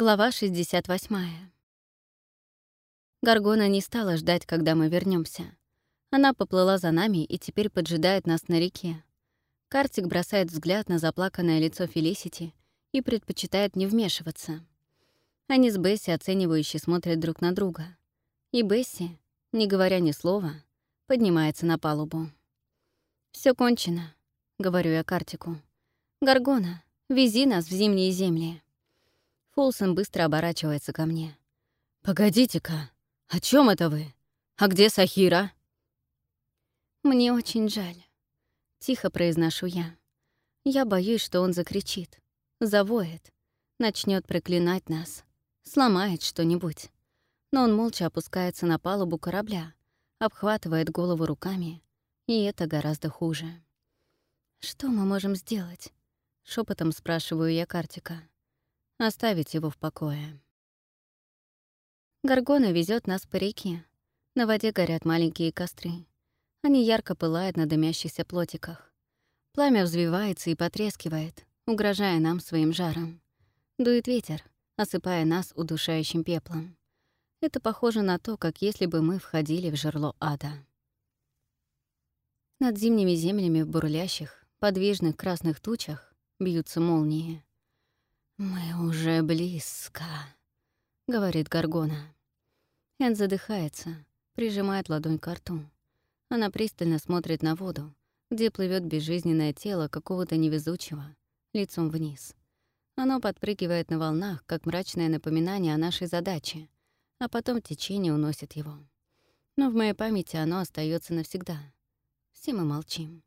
Глава 68. Гаргона не стала ждать, когда мы вернемся. Она поплыла за нами и теперь поджидает нас на реке. Картик бросает взгляд на заплаканное лицо Фелисити и предпочитает не вмешиваться. Они с Бесси оценивающе смотрят друг на друга. И Бесси, не говоря ни слова, поднимается на палубу. Все кончено», — говорю я Картику. «Гаргона, вези нас в зимние земли». Фолсон быстро оборачивается ко мне. «Погодите-ка, о чем это вы? А где Сахира?» «Мне очень жаль», — тихо произношу я. Я боюсь, что он закричит, завоет, начнет проклинать нас, сломает что-нибудь. Но он молча опускается на палубу корабля, обхватывает голову руками, и это гораздо хуже. «Что мы можем сделать?» — шепотом спрашиваю я Картика оставить его в покое. Гаргона везет нас по реке. На воде горят маленькие костры. Они ярко пылают на дымящихся плотиках. Пламя взвивается и потрескивает, угрожая нам своим жаром. Дует ветер, осыпая нас удушающим пеплом. Это похоже на то, как если бы мы входили в жерло ада. Над зимними землями в бурлящих, подвижных красных тучах бьются молнии. «Мы уже близко», — говорит Гаргона. Эн задыхается, прижимает ладонь к рту. Она пристально смотрит на воду, где плывет безжизненное тело какого-то невезучего, лицом вниз. Оно подпрыгивает на волнах, как мрачное напоминание о нашей задаче, а потом течение уносит его. Но в моей памяти оно остается навсегда. Все мы молчим.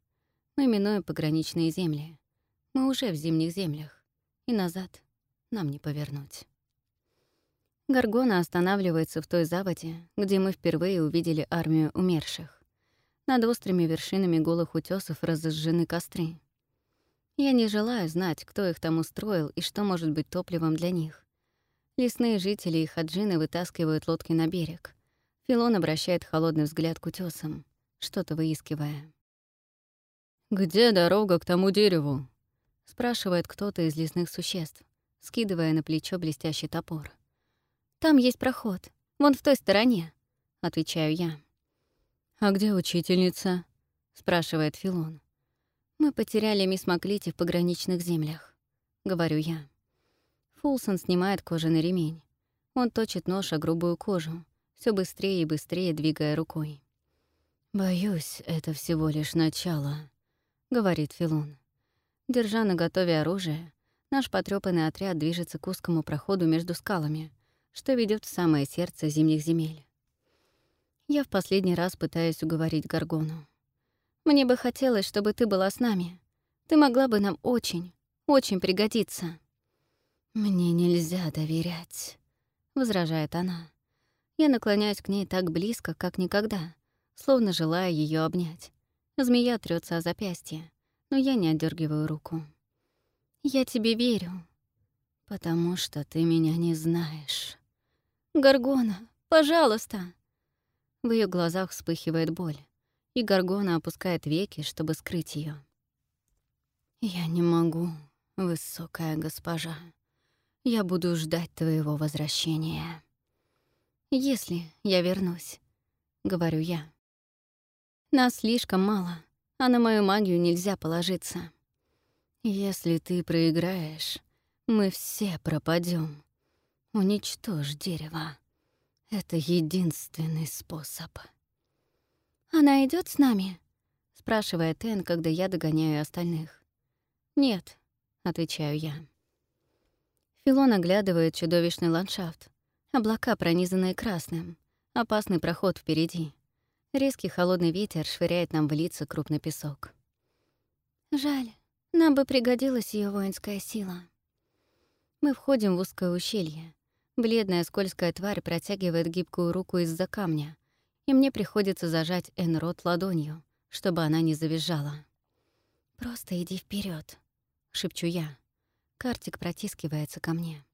Мы минуем пограничные земли. Мы уже в зимних землях и назад нам не повернуть. Гаргона останавливается в той заводе, где мы впервые увидели армию умерших. Над острыми вершинами голых утесов разожжены костры. Я не желаю знать, кто их там устроил и что может быть топливом для них. Лесные жители и хаджины вытаскивают лодки на берег. Филон обращает холодный взгляд к утесам, что-то выискивая. «Где дорога к тому дереву?» Спрашивает кто-то из лесных существ, скидывая на плечо блестящий топор. «Там есть проход, вон в той стороне», — отвечаю я. «А где учительница?» — спрашивает Филон. «Мы потеряли мисс Маклити в пограничных землях», — говорю я. Фулсон снимает кожаный ремень. Он точит нож о грубую кожу, все быстрее и быстрее двигая рукой. «Боюсь, это всего лишь начало», — говорит Филон. Держа на готове оружие, наш потрёпанный отряд движется к узкому проходу между скалами, что ведет в самое сердце зимних земель. Я в последний раз пытаюсь уговорить Гаргону. «Мне бы хотелось, чтобы ты была с нами. Ты могла бы нам очень, очень пригодиться». «Мне нельзя доверять», — возражает она. Я наклоняюсь к ней так близко, как никогда, словно желая ее обнять. Змея трется о запястье, но я не отдергиваю руку. «Я тебе верю, потому что ты меня не знаешь». «Гаргона, пожалуйста!» В ее глазах вспыхивает боль, и Гаргона опускает веки, чтобы скрыть ее. «Я не могу, высокая госпожа. Я буду ждать твоего возвращения. Если я вернусь», — говорю я. «Нас слишком мало, а на мою магию нельзя положиться. Если ты проиграешь, мы все пропадем. Уничтожь дерево. Это единственный способ. «Она идет с нами?» — спрашивает Энн, когда я догоняю остальных. «Нет», — отвечаю я. Филон оглядывает чудовищный ландшафт. Облака, пронизанные красным. Опасный проход впереди. Резкий холодный ветер швыряет нам в лица крупный песок. Жаль, нам бы пригодилась ее воинская сила. Мы входим в узкое ущелье. Бледная скользкая тварь протягивает гибкую руку из-за камня, и мне приходится зажать Энрот ладонью, чтобы она не завизжала. «Просто иди вперед, шепчу я. Картик протискивается ко мне.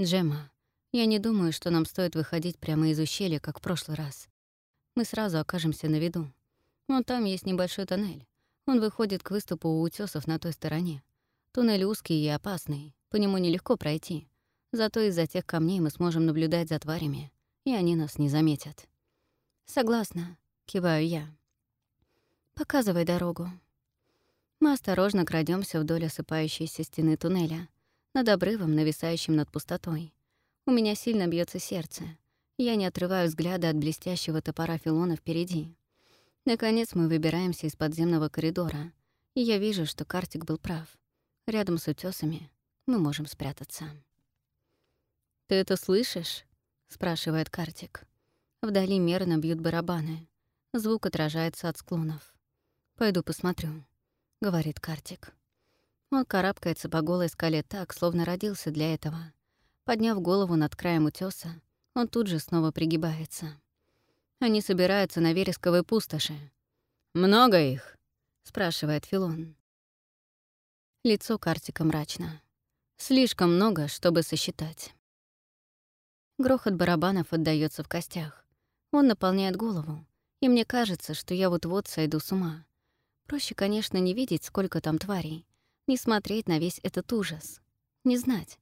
«Джема, я не думаю, что нам стоит выходить прямо из ущелья, как в прошлый раз мы сразу окажемся на виду. Вон там есть небольшой тоннель. Он выходит к выступу у утесов на той стороне. Туннель узкий и опасный, по нему нелегко пройти. Зато из-за тех камней мы сможем наблюдать за тварями, и они нас не заметят. «Согласна», — киваю я. «Показывай дорогу». Мы осторожно крадемся вдоль осыпающейся стены туннеля, над обрывом, нависающим над пустотой. У меня сильно бьется сердце. Я не отрываю взгляда от блестящего топора Филона впереди. Наконец мы выбираемся из подземного коридора, и я вижу, что Картик был прав. Рядом с утесами мы можем спрятаться. «Ты это слышишь?» — спрашивает Картик. Вдали мерно бьют барабаны. Звук отражается от склонов. «Пойду посмотрю», — говорит Картик. Он карабкается по голой скале так, словно родился для этого. Подняв голову над краем утёса, он тут же снова пригибается. Они собираются на вересковой пустоши. «Много их?» — спрашивает Филон. Лицо Картика мрачно. Слишком много, чтобы сосчитать. Грохот барабанов отдаётся в костях. Он наполняет голову, и мне кажется, что я вот-вот сойду с ума. Проще, конечно, не видеть, сколько там тварей, не смотреть на весь этот ужас, не знать.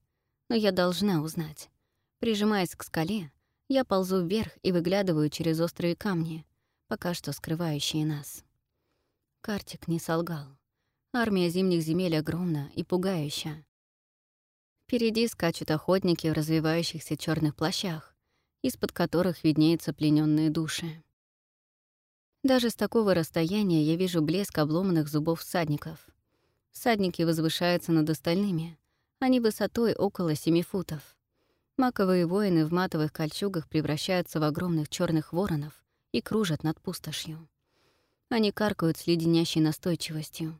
Но я должна узнать. Прижимаясь к скале, я ползу вверх и выглядываю через острые камни, пока что скрывающие нас. Картик не солгал. Армия зимних земель огромна и пугающая. Впереди скачут охотники в развивающихся черных плащах, из-под которых виднеются плененные души. Даже с такого расстояния я вижу блеск обломанных зубов всадников. Всадники возвышаются над остальными. Они высотой около семи футов. Маковые воины в матовых кольчугах превращаются в огромных черных воронов и кружат над пустошью. Они каркают с леденящей настойчивостью.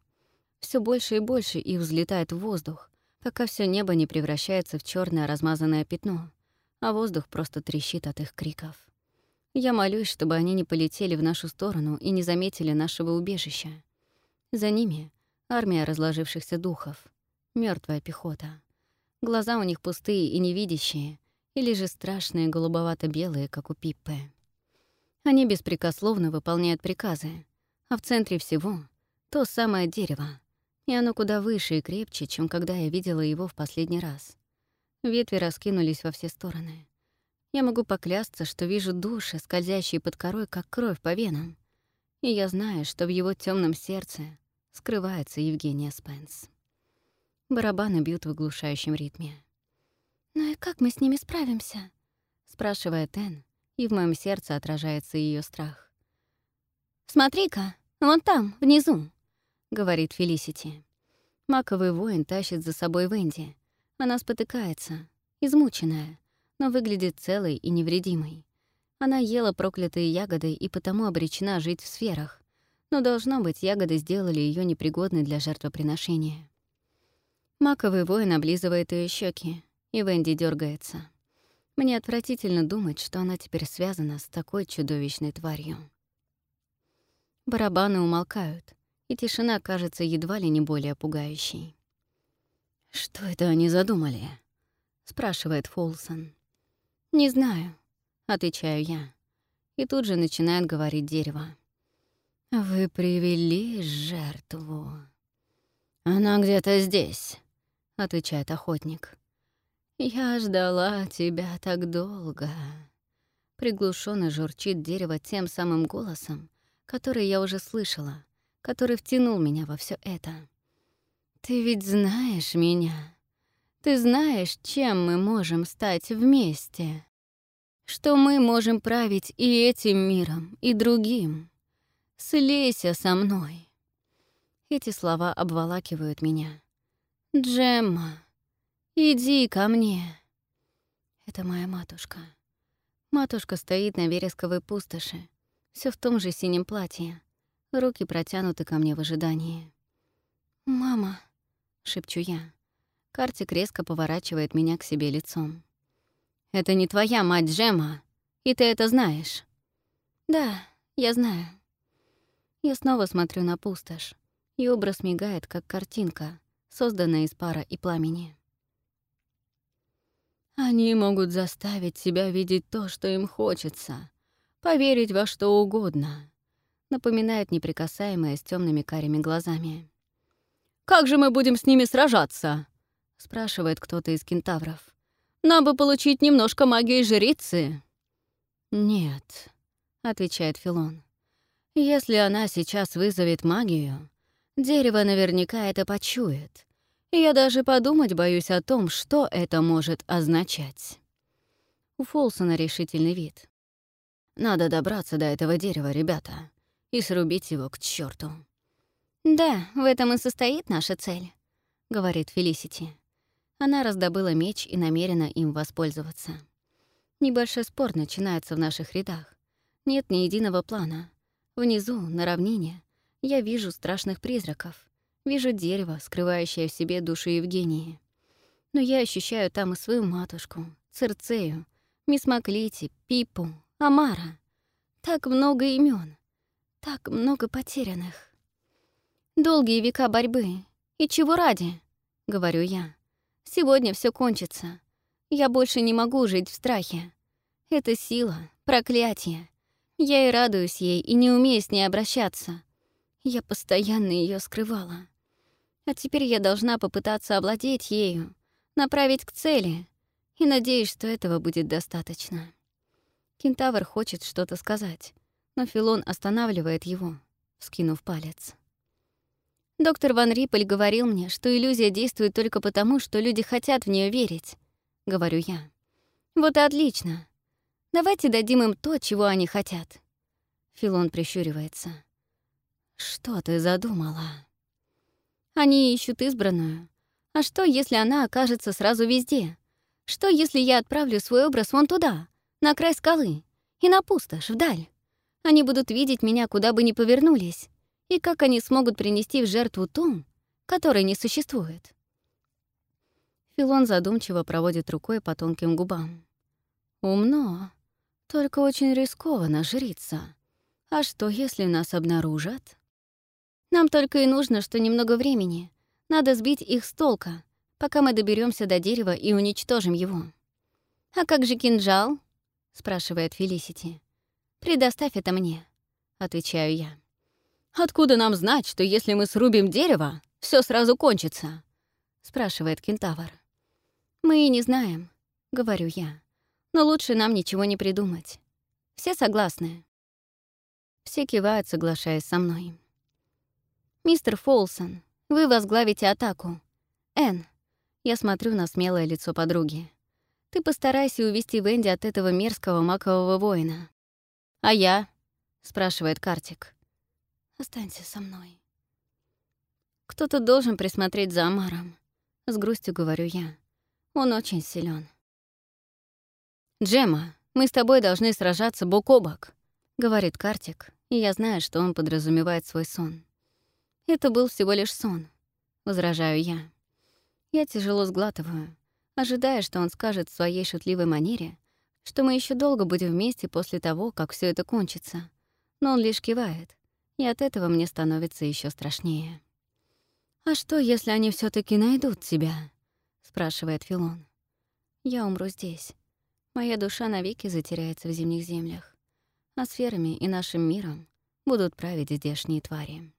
Все больше и больше их взлетает в воздух, пока все небо не превращается в черное размазанное пятно, а воздух просто трещит от их криков. Я молюсь, чтобы они не полетели в нашу сторону и не заметили нашего убежища. За ними — армия разложившихся духов, мертвая пехота. Глаза у них пустые и невидящие, или же страшные голубовато-белые, как у Пиппы. Они беспрекословно выполняют приказы, а в центре всего — то самое дерево, и оно куда выше и крепче, чем когда я видела его в последний раз. Ветви раскинулись во все стороны. Я могу поклясться, что вижу души, скользящие под корой, как кровь по венам. И я знаю, что в его темном сердце скрывается Евгения Спенс. Барабаны бьют в оглушающем ритме. «Ну и как мы с ними справимся?» — спрашивает Энн, и в моем сердце отражается ее страх. «Смотри-ка, вон там, внизу», — говорит Фелисити. Маковый воин тащит за собой Венди. Она спотыкается, измученная, но выглядит целой и невредимой. Она ела проклятые ягоды и потому обречена жить в сферах, но, должно быть, ягоды сделали ее непригодной для жертвоприношения. Маковый воин облизывает ее щеки, и Венди дергается. Мне отвратительно думать, что она теперь связана с такой чудовищной тварью. Барабаны умолкают, и тишина кажется едва ли не более пугающей. «Что это они задумали?» — спрашивает Фолсон. «Не знаю», — отвечаю я. И тут же начинает говорить дерево. «Вы привели жертву». «Она где-то здесь», — отвечает охотник. «Я ждала тебя так долго». Приглушенно журчит дерево тем самым голосом, который я уже слышала, который втянул меня во все это. «Ты ведь знаешь меня. Ты знаешь, чем мы можем стать вместе. Что мы можем править и этим миром, и другим. Слейся со мной». Эти слова обволакивают меня. «Джемма, иди ко мне». Это моя матушка. Матушка стоит на вересковой пустоши, все в том же синем платье. Руки протянуты ко мне в ожидании. «Мама», — шепчу я. Картик резко поворачивает меня к себе лицом. «Это не твоя мать Джема, и ты это знаешь». «Да, я знаю». Я снова смотрю на пустошь, и образ мигает, как картинка, созданная из пара и пламени. Они могут заставить себя видеть то, что им хочется, поверить во что угодно, напоминает неприкасаемая с темными карими глазами. «Как же мы будем с ними сражаться?» — спрашивает кто-то из кентавров. Нам бы получить немножко магии жрицы». «Нет», — отвечает Филон. «Если она сейчас вызовет магию, дерево наверняка это почует. Я даже подумать боюсь о том, что это может означать». У Фолсона решительный вид. «Надо добраться до этого дерева, ребята, и срубить его к черту. «Да, в этом и состоит наша цель», — говорит Фелисити. Она раздобыла меч и намерена им воспользоваться. Небольшой спор начинается в наших рядах. Нет ни единого плана. Внизу, на равнине, я вижу страшных призраков. Вижу дерево, скрывающее в себе душу Евгении. Но я ощущаю там и свою матушку, Церцею, мисс Маклити, Пипу, Амара. Так много имен, так много потерянных. Долгие века борьбы. И чего ради? — говорю я. Сегодня все кончится. Я больше не могу жить в страхе. Это сила, проклятие. Я и радуюсь ей, и не умею с ней обращаться. Я постоянно ее скрывала. А теперь я должна попытаться овладеть ею, направить к цели, и надеюсь, что этого будет достаточно. Кентавр хочет что-то сказать, но Филон останавливает его, скинув палец. Доктор Ван Риппель говорил мне, что иллюзия действует только потому, что люди хотят в нее верить, — говорю я. Вот и отлично. Давайте дадим им то, чего они хотят. Филон прищуривается. Что ты задумала? Они ищут избранную. А что, если она окажется сразу везде? Что, если я отправлю свой образ вон туда, на край скалы, и на пустошь, вдаль? Они будут видеть меня, куда бы ни повернулись. И как они смогут принести в жертву ту, которой не существует? Филон задумчиво проводит рукой по тонким губам. Умно, только очень рискованно жрица. А что, если нас обнаружат? Нам только и нужно, что немного времени. Надо сбить их с толка, пока мы доберемся до дерева и уничтожим его. «А как же кинжал?» — спрашивает Фелисити. «Предоставь это мне», — отвечаю я. «Откуда нам знать, что если мы срубим дерево, все сразу кончится?» — спрашивает кентавр. «Мы и не знаем», — говорю я. «Но лучше нам ничего не придумать. Все согласны?» Все кивают, соглашаясь со мной. «Мистер Фолсон, вы возглавите атаку. Энн, я смотрю на смелое лицо подруги. Ты постарайся увести Венди от этого мерзкого макового воина. «А я?» — спрашивает Картик. Останься со мной. Кто-то должен присмотреть за Амаром. С грустью говорю я. Он очень силен. «Джема, мы с тобой должны сражаться бок о бок», — говорит Картик, и я знаю, что он подразумевает свой сон. «Это был всего лишь сон», — возражаю я. Я тяжело сглатываю, ожидая, что он скажет в своей шутливой манере, что мы еще долго будем вместе после того, как все это кончится. Но он лишь кивает, и от этого мне становится еще страшнее. «А что, если они все таки найдут тебя?» — спрашивает Филон. «Я умру здесь. Моя душа навеки затеряется в зимних землях, а сферами и нашим миром будут править здешние твари.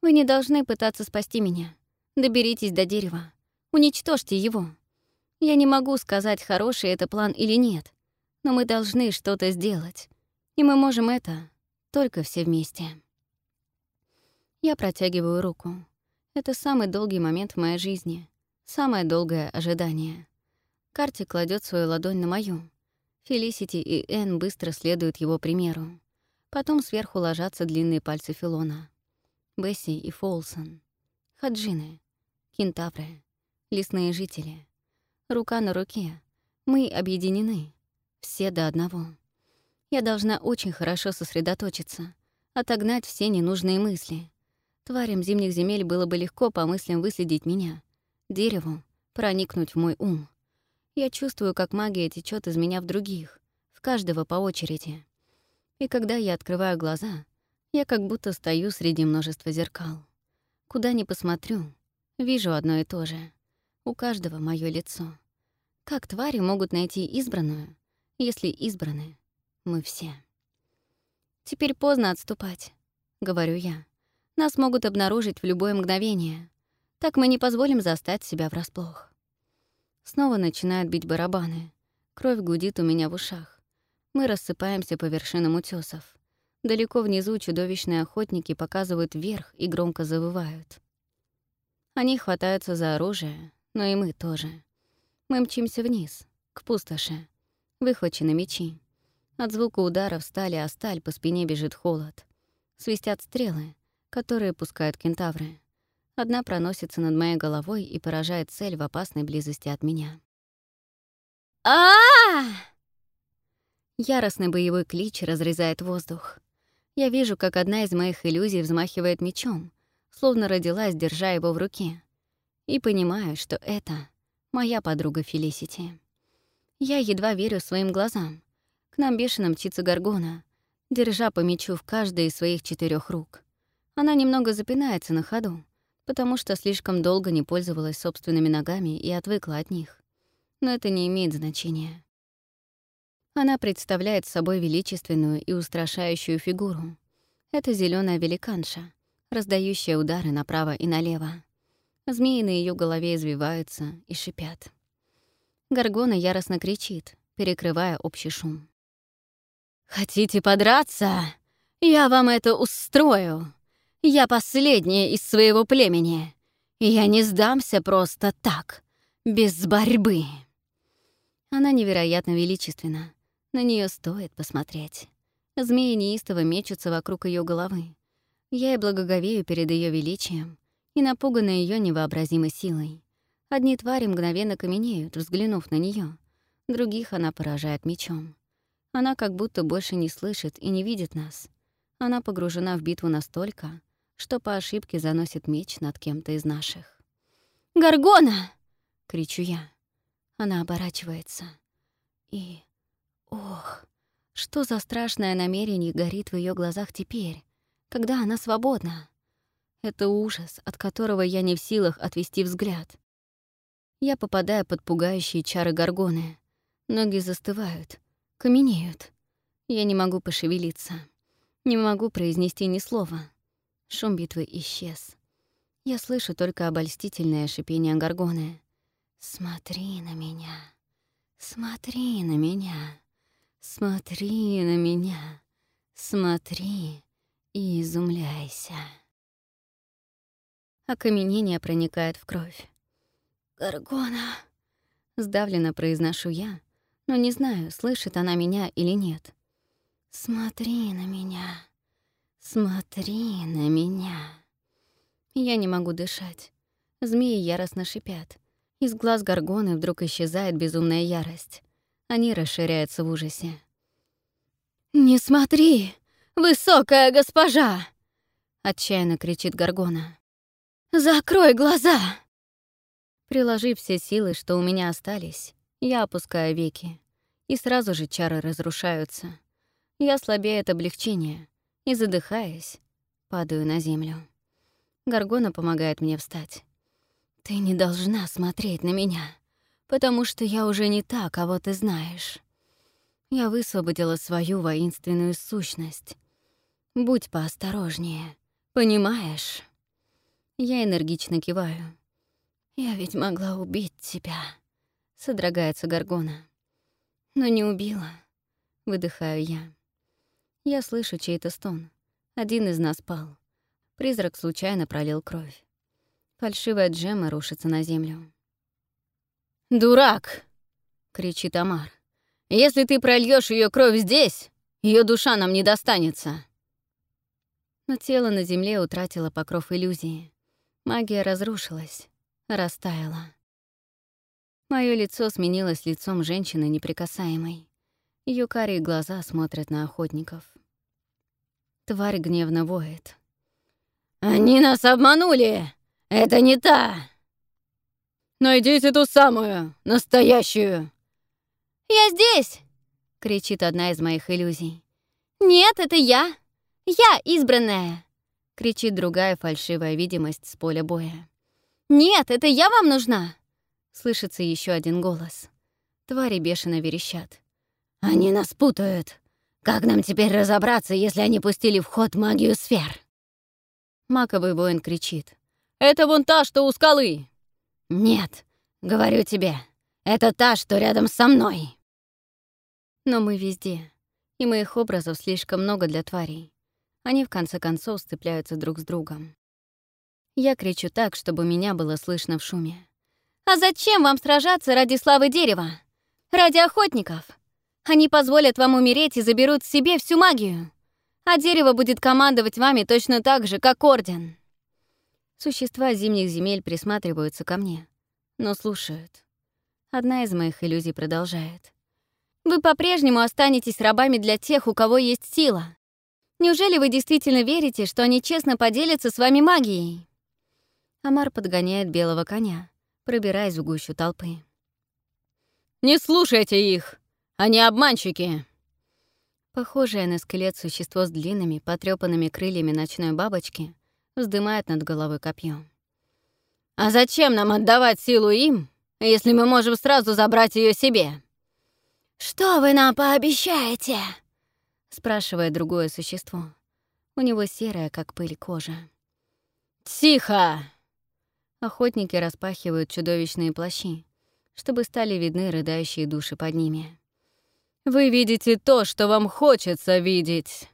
Вы не должны пытаться спасти меня. Доберитесь до дерева. Уничтожьте его. Я не могу сказать, хороший это план или нет, но мы должны что-то сделать, и мы можем это только все вместе. Я протягиваю руку. Это самый долгий момент в моей жизни. Самое долгое ожидание. Карти кладет свою ладонь на мою. Фелисити и Энн быстро следуют его примеру. Потом сверху ложатся длинные пальцы Филона. Бесси и Фолсон. Хаджины. Кентавры. Лесные жители. Рука на руке. Мы объединены. Все до одного. Я должна очень хорошо сосредоточиться, отогнать все ненужные мысли. Тварям зимних земель было бы легко по мыслям выследить меня. Дереву проникнуть в мой ум. Я чувствую, как магия течет из меня в других, в каждого по очереди. И когда я открываю глаза, я как будто стою среди множества зеркал. Куда ни посмотрю, вижу одно и то же. У каждого мое лицо. Как твари могут найти избранную, если избраны мы все. «Теперь поздно отступать», — говорю я. «Нас могут обнаружить в любое мгновение. Так мы не позволим застать себя врасплох». Снова начинают бить барабаны. Кровь гудит у меня в ушах. Мы рассыпаемся по вершинам утесов. Далеко внизу чудовищные охотники показывают вверх и громко завывают. Они хватаются за оружие, но и мы тоже. Мы мчимся вниз, к пустоши. Выхвачены мечи. От звука ударов стали о сталь по спине бежит холод. Свистят стрелы, которые пускают кентавры. Одна проносится над моей головой и поражает цель в опасной близости от меня. а Яростный боевой клич разрезает воздух. Я вижу, как одна из моих иллюзий взмахивает мечом, словно родилась, держа его в руке. И понимаю, что это моя подруга Фелисити. Я едва верю своим глазам. К нам бешено мчится Гаргона, держа по мечу в каждой из своих четырех рук. Она немного запинается на ходу, потому что слишком долго не пользовалась собственными ногами и отвыкла от них. Но это не имеет значения. Она представляет собой величественную и устрашающую фигуру. Это зеленая великанша, раздающая удары направо и налево. Змеи на ее голове извиваются и шипят. Гаргона яростно кричит, перекрывая общий шум. «Хотите подраться? Я вам это устрою. Я последняя из своего племени. Я не сдамся просто так, без борьбы». Она невероятно величественна. На нее стоит посмотреть. Змеи неистово мечутся вокруг ее головы. Я и благоговею перед ее величием и напугана ее невообразимой силой. Одни твари мгновенно каменеют, взглянув на нее, других она поражает мечом. Она как будто больше не слышит и не видит нас. Она погружена в битву настолько, что по ошибке заносит меч над кем-то из наших. «Гаргона!» — кричу я. Она оборачивается. И Ох, что за страшное намерение горит в ее глазах теперь, когда она свободна? Это ужас, от которого я не в силах отвести взгляд. Я попадаю под пугающие чары горгоны. Ноги застывают, каменеют. Я не могу пошевелиться. Не могу произнести ни слова. Шум битвы исчез. Я слышу только обольстительное шипение горгоны. «Смотри на меня, смотри на меня». Смотри на меня, смотри и изумляйся. Окаменение проникает в кровь. «Гаргона!» — сдавленно произношу я, но не знаю, слышит она меня или нет. «Смотри на меня, смотри на меня». Я не могу дышать. Змеи яростно шипят. Из глаз Гаргоны вдруг исчезает безумная ярость. Они расширяются в ужасе. «Не смотри, высокая госпожа!» — отчаянно кричит Гаргона. «Закрой глаза!» Приложив все силы, что у меня остались, я опускаю веки, и сразу же чары разрушаются. Я слабею от облегчения и, задыхаясь, падаю на землю. Гаргона помогает мне встать. «Ты не должна смотреть на меня потому что я уже не та, кого ты знаешь. Я высвободила свою воинственную сущность. Будь поосторожнее, понимаешь? Я энергично киваю. Я ведь могла убить тебя, содрогается Гаргона. Но не убила, выдыхаю я. Я слышу чей-то стон. Один из нас пал. Призрак случайно пролил кровь. Фальшивая джема рушится на землю. «Дурак!» — кричит Амар. «Если ты прольешь ее кровь здесь, ее душа нам не достанется!» Но тело на земле утратило покров иллюзии. Магия разрушилась, растаяла. Мое лицо сменилось лицом женщины неприкасаемой. Ее карие глаза смотрят на охотников. Тварь гневно воет. «Они нас обманули! Это не та!» Найдите ту самую, настоящую!» «Я здесь!» — кричит одна из моих иллюзий. «Нет, это я! Я избранная!» — кричит другая фальшивая видимость с поля боя. «Нет, это я вам нужна!» — слышится еще один голос. Твари бешено верещат. «Они нас путают! Как нам теперь разобраться, если они пустили в ход магию сфер?» Маковый воин кричит. «Это вон та, что у скалы!» «Нет, говорю тебе, Это та, что рядом со мной. Но мы везде, и моих образов слишком много для тварей. Они, в конце концов, сцепляются друг с другом. Я кричу так, чтобы меня было слышно в шуме. «А зачем вам сражаться ради славы дерева? Ради охотников? Они позволят вам умереть и заберут себе всю магию. А дерево будет командовать вами точно так же, как Орден». Существа зимних земель присматриваются ко мне, но слушают. Одна из моих иллюзий продолжает. «Вы по-прежнему останетесь рабами для тех, у кого есть сила. Неужели вы действительно верите, что они честно поделятся с вами магией?» Амар подгоняет белого коня, пробираясь в гущу толпы. «Не слушайте их! Они обманщики!» Похожее на скелет существо с длинными, потрёпанными крыльями ночной бабочки вздымает над головой копье. «А зачем нам отдавать силу им, если мы можем сразу забрать ее себе?» «Что вы нам пообещаете?» — спрашивает другое существо. У него серая, как пыль, кожа. «Тихо!» Охотники распахивают чудовищные плащи, чтобы стали видны рыдающие души под ними. «Вы видите то, что вам хочется видеть!»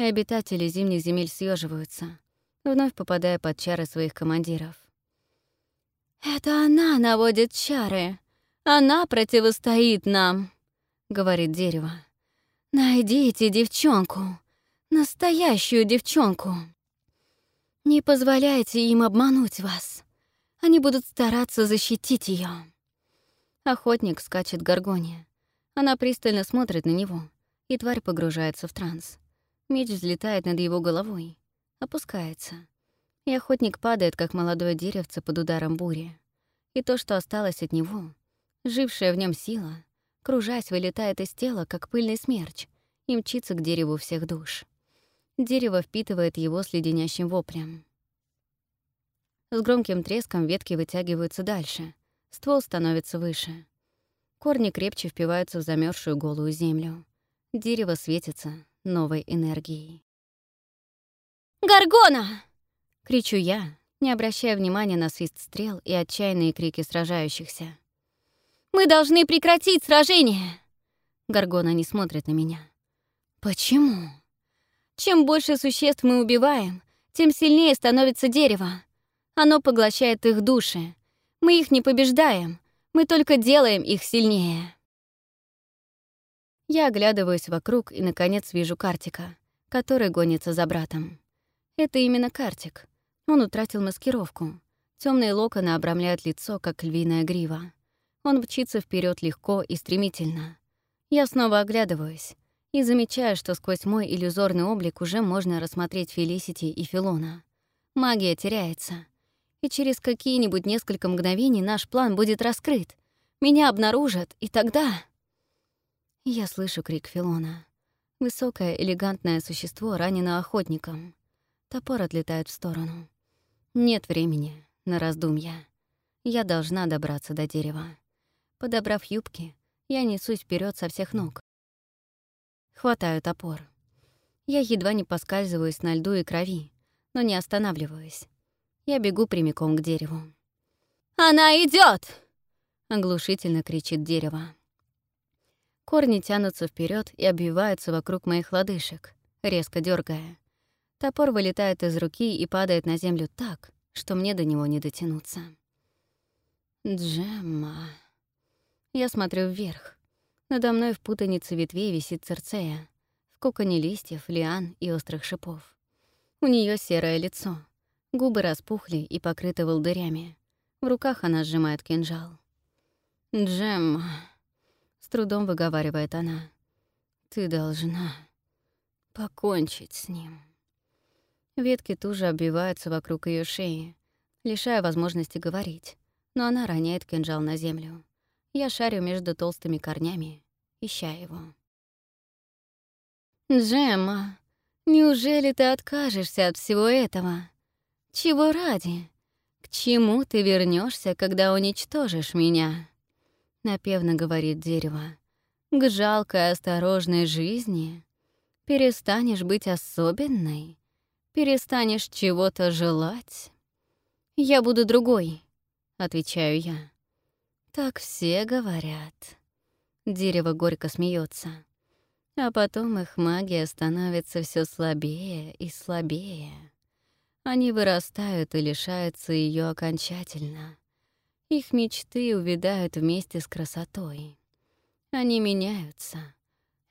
И обитатели зимних земель съеживаются, вновь попадая под чары своих командиров. «Это она наводит чары. Она противостоит нам», — говорит дерево. Найдите девчонку, настоящую девчонку. Не позволяйте им обмануть вас. Они будут стараться защитить ее. Охотник скачет горгоне. Она пристально смотрит на него, и тварь погружается в транс. Меч взлетает над его головой, опускается. И охотник падает, как молодое деревце под ударом бури. И то, что осталось от него, жившая в нем сила — кружась, вылетает из тела, как пыльный смерч, и мчится к дереву всех душ. Дерево впитывает его с леденящим воплем. С громким треском ветки вытягиваются дальше, ствол становится выше. Корни крепче впиваются в замерзшую голую землю. Дерево светится новой энергией. «Гаргона!» — кричу я, не обращая внимания на свист стрел и отчаянные крики сражающихся. Мы должны прекратить сражение!» Гаргона не смотрит на меня. «Почему?» «Чем больше существ мы убиваем, тем сильнее становится дерево. Оно поглощает их души. Мы их не побеждаем, мы только делаем их сильнее». Я оглядываюсь вокруг и, наконец, вижу Картика, который гонится за братом. Это именно Картик. Он утратил маскировку. Темные локоны обрамляют лицо, как львиная грива. Он мчится вперед легко и стремительно. Я снова оглядываюсь и замечаю, что сквозь мой иллюзорный облик уже можно рассмотреть Фелисити и Филона. Магия теряется. И через какие-нибудь несколько мгновений наш план будет раскрыт. Меня обнаружат, и тогда... Я слышу крик Филона. Высокое, элегантное существо ранено охотником. Топор отлетает в сторону. Нет времени на раздумья. Я должна добраться до дерева. Подобрав юбки, я несусь вперед со всех ног. Хватаю топор. Я едва не поскальзываюсь на льду и крови, но не останавливаюсь. Я бегу прямиком к дереву. «Она идет! оглушительно кричит дерево. Корни тянутся вперед и обвиваются вокруг моих лодыжек, резко дергая. Топор вылетает из руки и падает на землю так, что мне до него не дотянуться. Джемма. Я смотрю вверх. Надо мной в путанице ветвей висит Церцея, в коконе листьев, лиан и острых шипов. У нее серое лицо, губы распухли и покрыты волдырями. В руках она сжимает кинжал. «Джем», — с трудом выговаривает она, — «ты должна покончить с ним». Ветки туже обвиваются вокруг ее шеи, лишая возможности говорить, но она роняет кинжал на землю. Я шарю между толстыми корнями, ища его. «Джемма, неужели ты откажешься от всего этого? Чего ради? К чему ты вернешься, когда уничтожишь меня?» Напевно говорит дерево. «К жалкой осторожной жизни? Перестанешь быть особенной? Перестанешь чего-то желать?» «Я буду другой», — отвечаю я. Так все говорят. Дерево горько смеется, А потом их магия становится все слабее и слабее. Они вырастают и лишаются ее окончательно. Их мечты увядают вместе с красотой. Они меняются.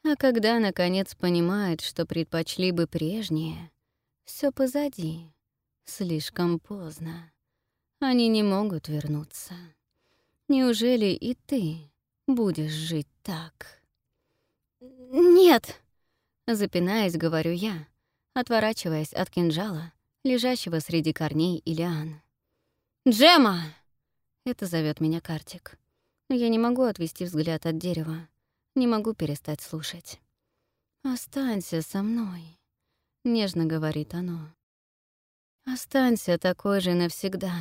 А когда, наконец, понимают, что предпочли бы прежнее, все позади. Слишком поздно. Они не могут вернуться. Неужели и ты будешь жить так? «Нет!» — запинаясь, говорю я, отворачиваясь от кинжала, лежащего среди корней и лиан. «Джема!» — это зовет меня Картик. Но я не могу отвести взгляд от дерева, не могу перестать слушать. «Останься со мной», — нежно говорит оно. «Останься такой же навсегда,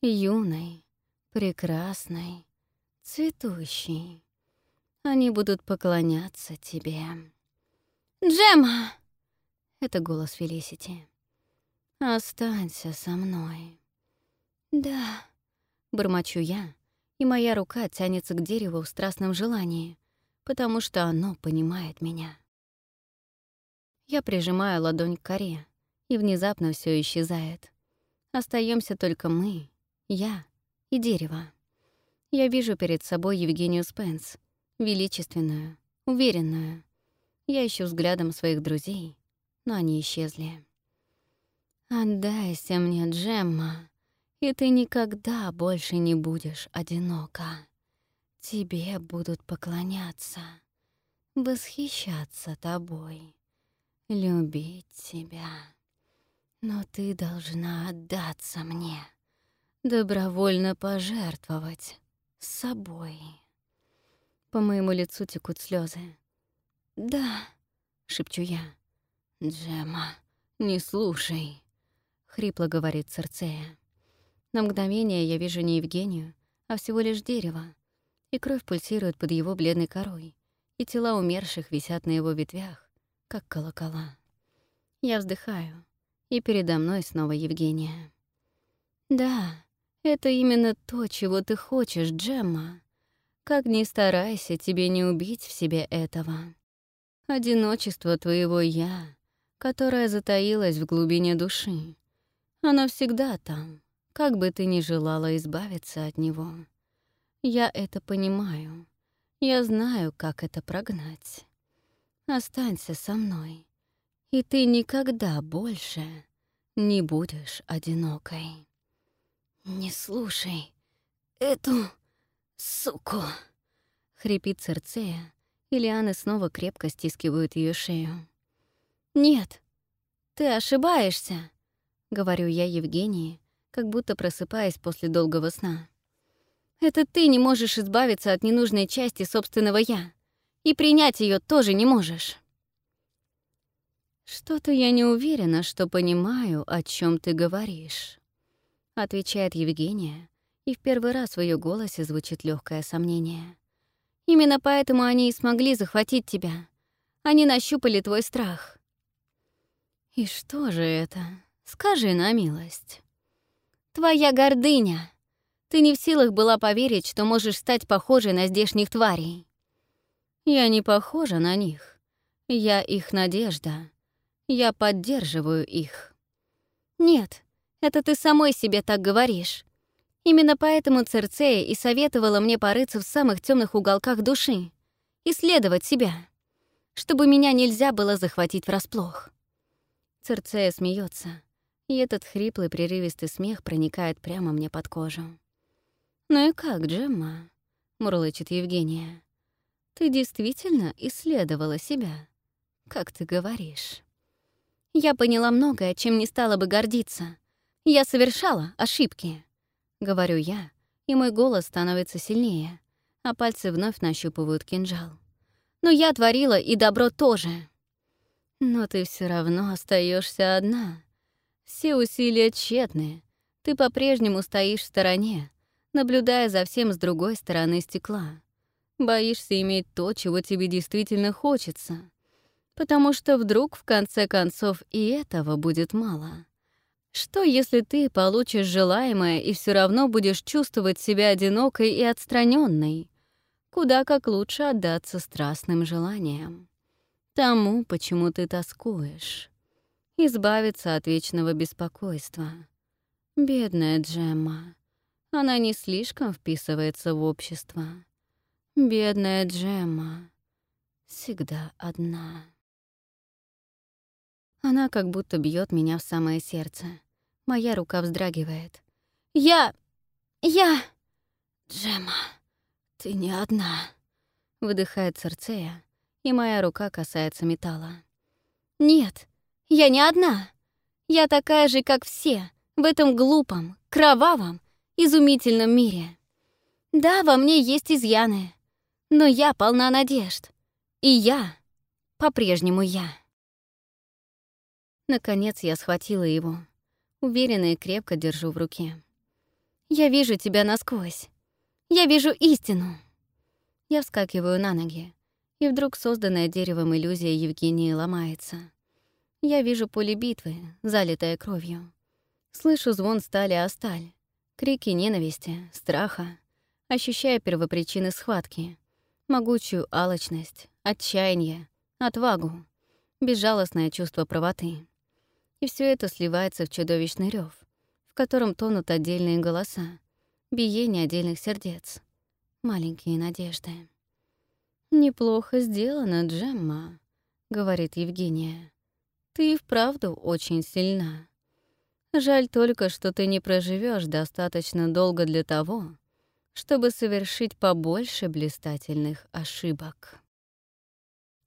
юной, прекрасной, цветущей. Они будут поклоняться тебе». «Джема!» — это голос Фелисити. «Останься со мной». «Да», — бормочу я, и моя рука тянется к дереву в страстном желании, потому что оно понимает меня. Я прижимаю ладонь к коре, и внезапно все исчезает. Остаемся только мы, я и дерево. Я вижу перед собой Евгению Спенс, величественную, уверенную. Я ищу взглядом своих друзей, но они исчезли. «Отдайся мне, Джемма, и ты никогда больше не будешь одинока. Тебе будут поклоняться, восхищаться тобой, любить тебя. Но ты должна отдаться мне, добровольно пожертвовать собой». По моему лицу текут слезы. «Да», — шепчу я. «Джема, не слушай», хрипло говорит Церцея. На мгновение я вижу не Евгению, а всего лишь дерево, и кровь пульсирует под его бледной корой, и тела умерших висят на его ветвях, как колокола. Я вздыхаю, и передо мной снова Евгения. «Да, это именно то, чего ты хочешь, Джемма. Как ни старайся, тебе не убить в себе этого. Одиночество твоего «я», которое затаилось в глубине души, оно всегда там, как бы ты ни желала избавиться от него. Я это понимаю. Я знаю, как это прогнать. Останься со мной, и ты никогда больше не будешь одинокой. «Не слушай эту суку!» — хрипит Церцея, и лианы снова крепко стискивают ее шею. «Нет, ты ошибаешься!» — говорю я Евгении, как будто просыпаясь после долгого сна. «Это ты не можешь избавиться от ненужной части собственного «я», и принять ее тоже не можешь». «Что-то я не уверена, что понимаю, о чем ты говоришь», — отвечает Евгения, и в первый раз в ее голосе звучит легкое сомнение. «Именно поэтому они и смогли захватить тебя. Они нащупали твой страх». «И что же это?» Скажи на милость. Твоя гордыня. Ты не в силах была поверить, что можешь стать похожей на здешних тварей. Я не похожа на них. Я их надежда. Я поддерживаю их. Нет, это ты самой себе так говоришь. Именно поэтому Церцея и советовала мне порыться в самых темных уголках души, исследовать себя, чтобы меня нельзя было захватить врасплох. Церцея смеется и этот хриплый прерывистый смех проникает прямо мне под кожу. «Ну и как, Джемма?» — мурлычет Евгения. «Ты действительно исследовала себя, как ты говоришь?» «Я поняла многое, чем не стала бы гордиться. Я совершала ошибки», — говорю я, и мой голос становится сильнее, а пальцы вновь нащупывают кинжал. «Но я творила и добро тоже». «Но ты все равно остаешься одна», все усилия тщетны. Ты по-прежнему стоишь в стороне, наблюдая за всем с другой стороны стекла. Боишься иметь то, чего тебе действительно хочется. Потому что вдруг, в конце концов, и этого будет мало. Что, если ты получишь желаемое и все равно будешь чувствовать себя одинокой и отстраненной? Куда как лучше отдаться страстным желаниям. Тому, почему ты тоскуешь. Избавиться от вечного беспокойства. Бедная Джемма. Она не слишком вписывается в общество. Бедная Джемма. Всегда одна. Она как будто бьет меня в самое сердце. Моя рука вздрагивает. «Я... я...» «Джема, ты не одна», — выдыхает Церцея, и моя рука касается металла. «Нет, я не одна. Я такая же, как все, в этом глупом, кровавом, изумительном мире. Да, во мне есть изъяны, но я полна надежд. И я по-прежнему я». Наконец я схватила его уверенно и крепко держу в руке. «Я вижу тебя насквозь. Я вижу истину». Я вскакиваю на ноги, и вдруг созданная деревом иллюзия Евгении ломается. Я вижу поле битвы, залитое кровью. Слышу звон стали о сталь, крики ненависти, страха, ощущая первопричины схватки, могучую алчность, отчаяние, отвагу, безжалостное чувство правоты. И все это сливается в чудовищный рев, в котором тонут отдельные голоса, биение отдельных сердец, маленькие надежды. «Неплохо сделано, Джемма», — говорит Евгения. «Ты и вправду очень сильна. Жаль только, что ты не проживешь достаточно долго для того, чтобы совершить побольше блистательных ошибок».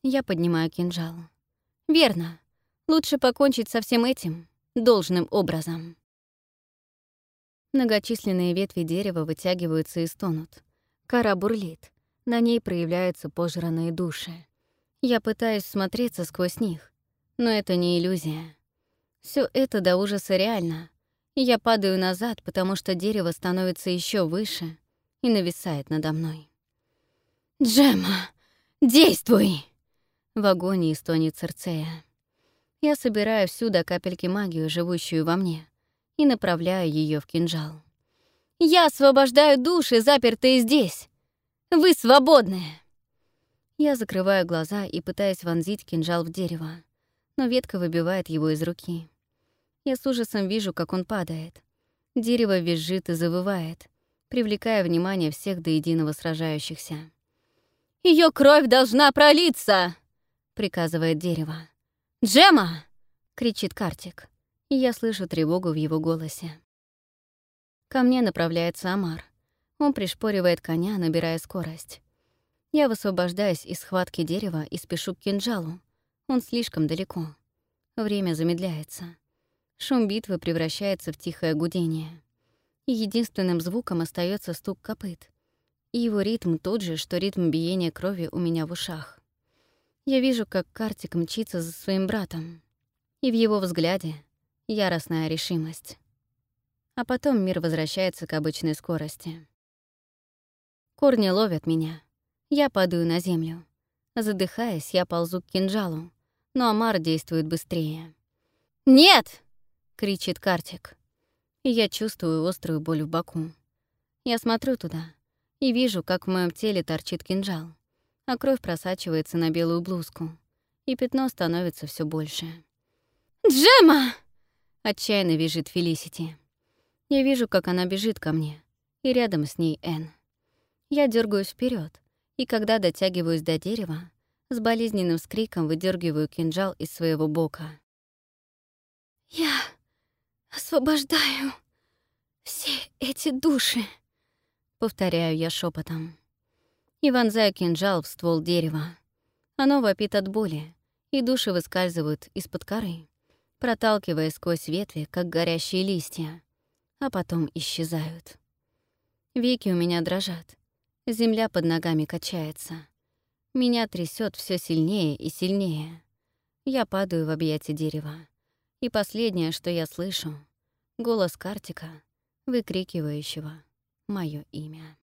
Я поднимаю кинжал. «Верно. Лучше покончить со всем этим должным образом. Многочисленные ветви дерева вытягиваются и стонут. Кора бурлит. На ней проявляются пожранные души. Я пытаюсь смотреться сквозь них, но это не иллюзия. Все это до ужаса реально. Я падаю назад, потому что дерево становится еще выше и нависает надо мной. «Джема, действуй!» В агонии стонет Церцея. Я собираю всю до капельки магию, живущую во мне, и направляю ее в кинжал. «Я освобождаю души, запертые здесь! Вы свободны!» Я закрываю глаза и пытаюсь вонзить кинжал в дерево, но ветка выбивает его из руки. Я с ужасом вижу, как он падает. Дерево визжит и завывает, привлекая внимание всех до единого сражающихся. Ее кровь должна пролиться!» — приказывает дерево. «Джема!» — кричит Картик, и я слышу тревогу в его голосе. Ко мне направляется Амар. Он пришпоривает коня, набирая скорость. Я высвобождаюсь из схватки дерева и спешу к кинжалу. Он слишком далеко. Время замедляется. Шум битвы превращается в тихое гудение. Единственным звуком остается стук копыт. И его ритм тот же, что ритм биения крови у меня в ушах. Я вижу, как Картик мчится за своим братом, и в его взгляде яростная решимость. А потом мир возвращается к обычной скорости. Корни ловят меня. Я падаю на землю. Задыхаясь, я ползу к кинжалу, но Амар действует быстрее. «Нет!» — кричит Картик. И я чувствую острую боль в боку. Я смотрю туда и вижу, как в моем теле торчит кинжал а кровь просачивается на белую блузку, и пятно становится все больше. «Джема!» — отчаянно визжит Фелисити. Я вижу, как она бежит ко мне, и рядом с ней Энн. Я дергаюсь вперед, и когда дотягиваюсь до дерева, с болезненным скриком выдергиваю кинжал из своего бока. «Я освобождаю все эти души», — повторяю я шепотом и вонзаю кинжал в ствол дерева. Оно вопит от боли, и души выскальзывают из-под коры, проталкивая сквозь ветви, как горящие листья, а потом исчезают. Веки у меня дрожат, земля под ногами качается. Меня трясет все сильнее и сильнее. Я падаю в объятия дерева. И последнее, что я слышу — голос Картика, выкрикивающего мое имя.